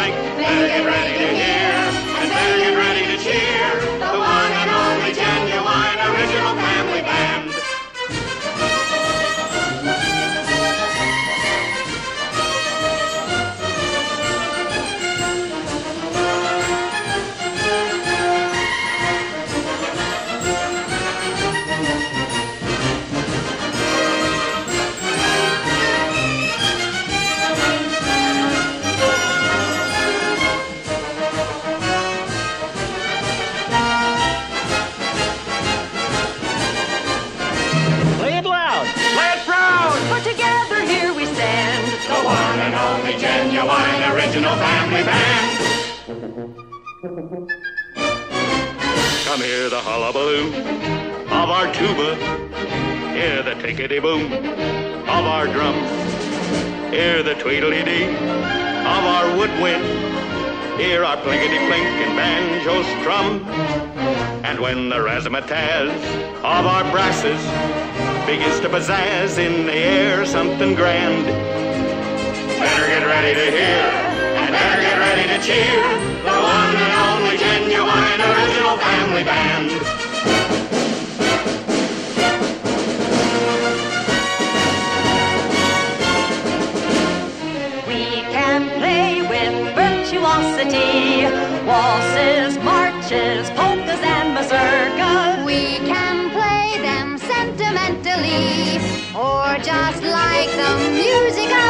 Frank, very ready to hear. Original family band. Come hear the hullabaloo of our tuba. Hear the tickety boom of our drum. Hear the tweedledee of our woodwind. Hear our plinkety plink and banjo strum. And when the razzmatazz of our brasses begins to pizzazz in the air something grand, better get ready to hear and better get ready to cheer the one and only genuine original family band. We can play with virtuosity, waltzes, marches, polkas, and mazurkas. We can play them sentimentally, or just like the music of the